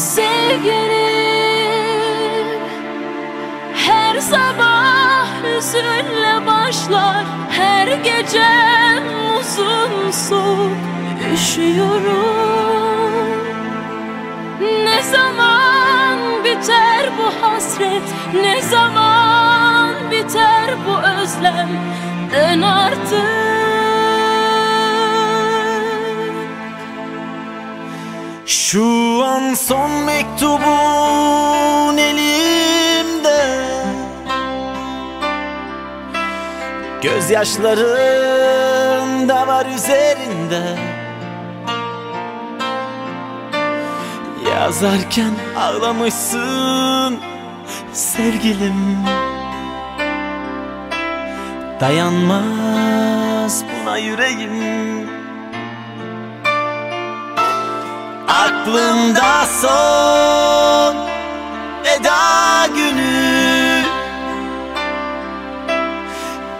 Sevgilim. Her sabah hüzünle başlar Her gecem uzun soğuk Üşüyorum. Ne zaman biter bu hasret Ne zaman biter son mektubun elimde. Gözyaşların da var üzerinde. Yazarken ağlamışsın sevgilim. Dayanmaz buna yüreğim Aklımda son veda günü.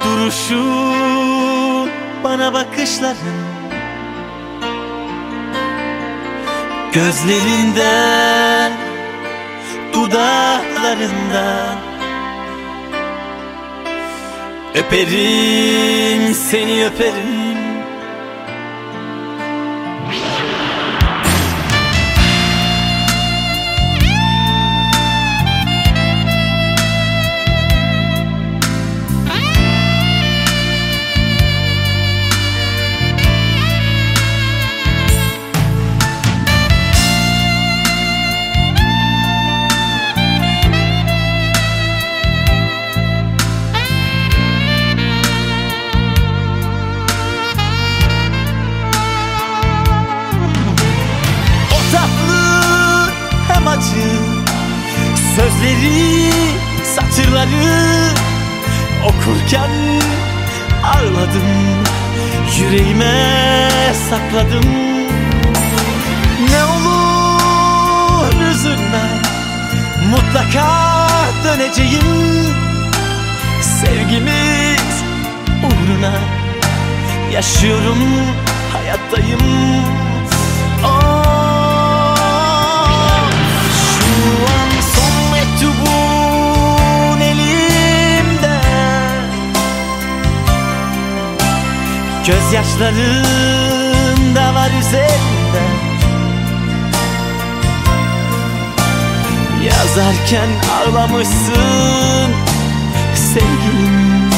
Duruşun bana bakışların. Gözlerinden Dudaklarından. Öperim seni öperim Sözleri, satırları Okurken ağladım. Yüreğime sakladım. Ne olur üzülme Mutlaka döneceğim. Sevgimiz uğruna Yaşıyorum, hayattayım Gözyaşların da var üzerinde. Yazarken ağlamışsın sevgilim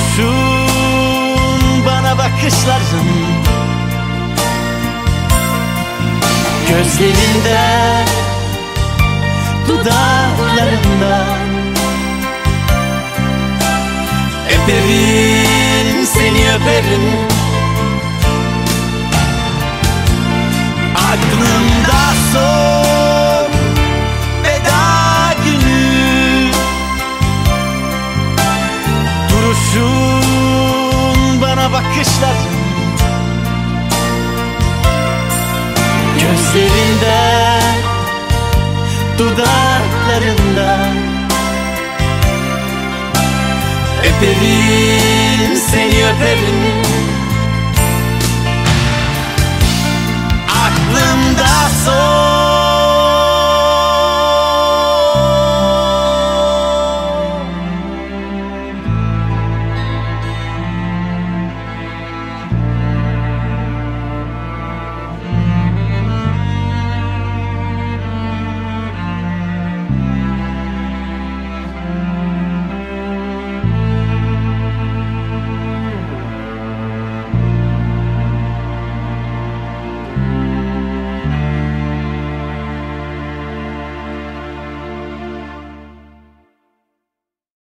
Duruşun bana bakışların. Gözlerinde Dudaklarında. Öperim seni öperim Gözlerinde Dudaklarında. Öperim seni öperim. Aklımda son